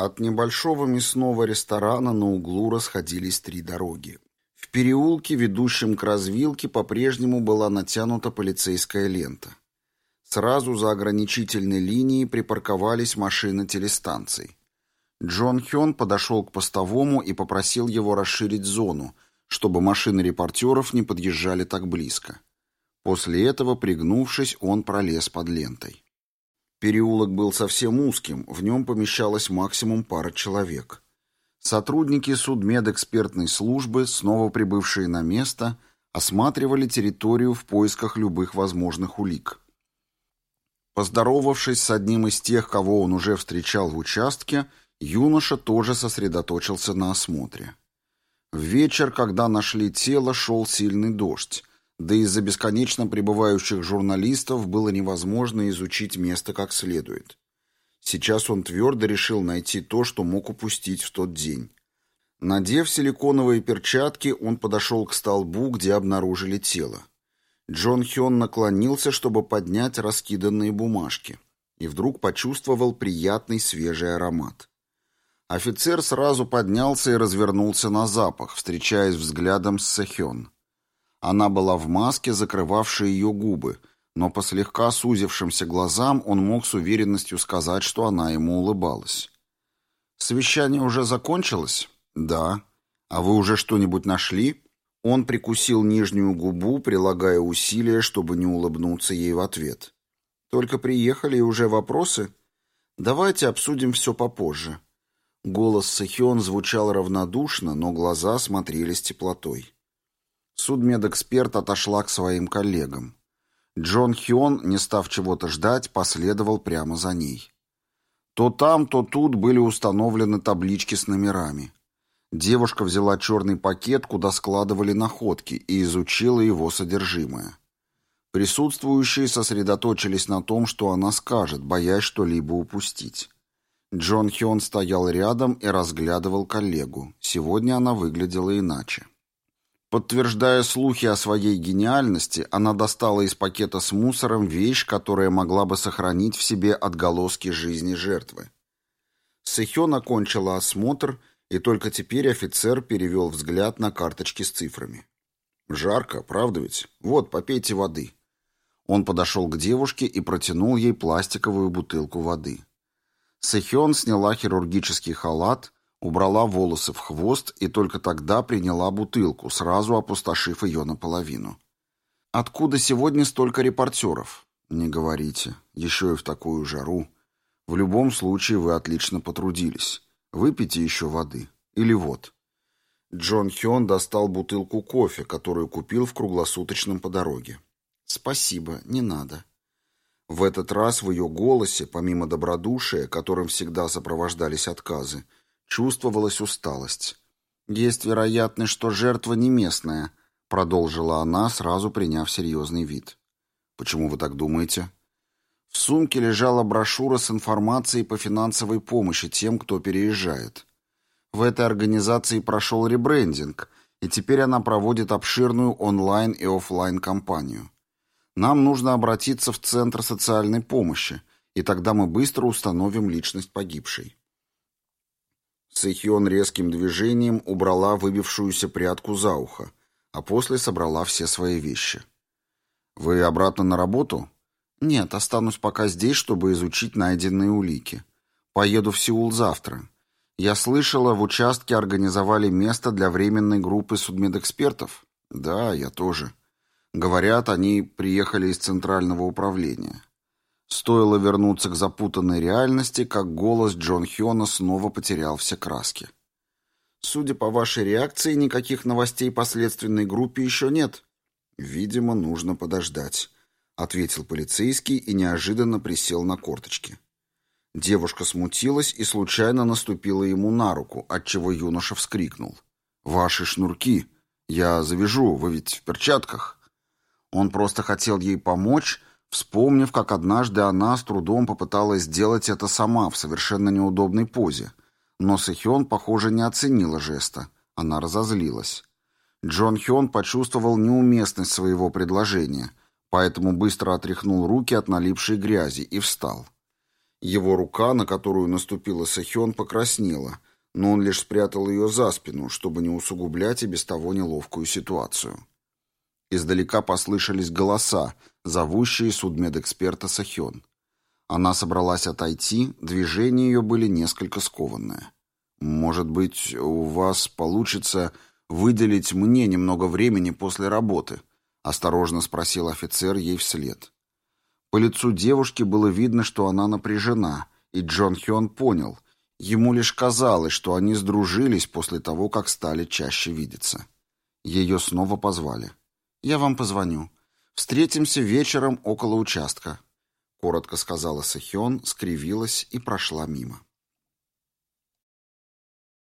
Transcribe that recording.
От небольшого мясного ресторана на углу расходились три дороги. В переулке, ведущем к развилке, по-прежнему была натянута полицейская лента. Сразу за ограничительной линией припарковались машины телестанций. Джон Хён подошел к постовому и попросил его расширить зону, чтобы машины репортеров не подъезжали так близко. После этого, пригнувшись, он пролез под лентой. Переулок был совсем узким, в нем помещалось максимум пара человек. Сотрудники судмедэкспертной службы, снова прибывшие на место, осматривали территорию в поисках любых возможных улик. Поздоровавшись с одним из тех, кого он уже встречал в участке, юноша тоже сосредоточился на осмотре. В вечер, когда нашли тело, шел сильный дождь, да из-за бесконечно пребывающих журналистов было невозможно изучить место как следует. Сейчас он твердо решил найти то, что мог упустить в тот день. Надев силиконовые перчатки, он подошел к столбу, где обнаружили тело. Джон Хён наклонился, чтобы поднять раскиданные бумажки, и вдруг почувствовал приятный свежий аромат. Офицер сразу поднялся и развернулся на запах, встречаясь взглядом с Сэхён. Она была в маске, закрывавшей ее губы, но по слегка сузившимся глазам он мог с уверенностью сказать, что она ему улыбалась. «Совещание уже закончилось?» «Да. А вы уже что-нибудь нашли?» Он прикусил нижнюю губу, прилагая усилия, чтобы не улыбнуться ей в ответ. «Только приехали и уже вопросы? Давайте обсудим все попозже». Голос Сэхён звучал равнодушно, но глаза смотрели с теплотой. Судмедэксперт отошла к своим коллегам. Джон Хион, не став чего-то ждать, последовал прямо за ней. То там, то тут были установлены таблички с номерами. Девушка взяла черный пакет, куда складывали находки, и изучила его содержимое. Присутствующие сосредоточились на том, что она скажет, боясь что-либо упустить. Джон Хион стоял рядом и разглядывал коллегу. Сегодня она выглядела иначе. Подтверждая слухи о своей гениальности, она достала из пакета с мусором вещь, которая могла бы сохранить в себе отголоски жизни жертвы. Сэхён окончила осмотр, и только теперь офицер перевел взгляд на карточки с цифрами. «Жарко, правда ведь? Вот, попейте воды». Он подошел к девушке и протянул ей пластиковую бутылку воды. Сэхён сняла хирургический халат, убрала волосы в хвост и только тогда приняла бутылку, сразу опустошив ее наполовину. «Откуда сегодня столько репортеров?» «Не говорите. Еще и в такую жару. В любом случае вы отлично потрудились. Выпейте еще воды. Или вот». Джон Хён достал бутылку кофе, которую купил в круглосуточном по дороге. «Спасибо, не надо». В этот раз в ее голосе, помимо добродушия, которым всегда сопровождались отказы, Чувствовалась усталость. «Есть вероятность, что жертва не местная», — продолжила она, сразу приняв серьезный вид. «Почему вы так думаете?» В сумке лежала брошюра с информацией по финансовой помощи тем, кто переезжает. В этой организации прошел ребрендинг, и теперь она проводит обширную онлайн и офлайн кампанию. Нам нужно обратиться в Центр социальной помощи, и тогда мы быстро установим личность погибшей. Сэхион резким движением убрала выбившуюся прядку за ухо, а после собрала все свои вещи. «Вы обратно на работу?» «Нет, останусь пока здесь, чтобы изучить найденные улики. Поеду в Сеул завтра. Я слышала, в участке организовали место для временной группы судмедэкспертов?» «Да, я тоже. Говорят, они приехали из Центрального управления. Стоило вернуться к запутанной реальности, как голос Джон Хёна снова потерял все краски. «Судя по вашей реакции, никаких новостей по следственной группе еще нет». «Видимо, нужно подождать», — ответил полицейский и неожиданно присел на корточки. Девушка смутилась и случайно наступила ему на руку, отчего юноша вскрикнул. «Ваши шнурки! Я завяжу, вы ведь в перчатках!» Он просто хотел ей помочь, вспомнив, как однажды она с трудом попыталась сделать это сама в совершенно неудобной позе. Но Сэхён, похоже, не оценила жеста. Она разозлилась. Джон Хён почувствовал неуместность своего предложения, поэтому быстро отряхнул руки от налипшей грязи и встал. Его рука, на которую наступила Сахён, покраснела, но он лишь спрятал ее за спину, чтобы не усугублять и без того неловкую ситуацию. Издалека послышались голоса, зовущие судмедэксперта Сахён. Она собралась отойти, движения ее были несколько скованные. «Может быть, у вас получится выделить мне немного времени после работы?» — осторожно спросил офицер ей вслед. По лицу девушки было видно, что она напряжена, и Джон Хён понял. Ему лишь казалось, что они сдружились после того, как стали чаще видеться. Ее снова позвали. «Я вам позвоню. Встретимся вечером около участка», — коротко сказала Сэхён, скривилась и прошла мимо.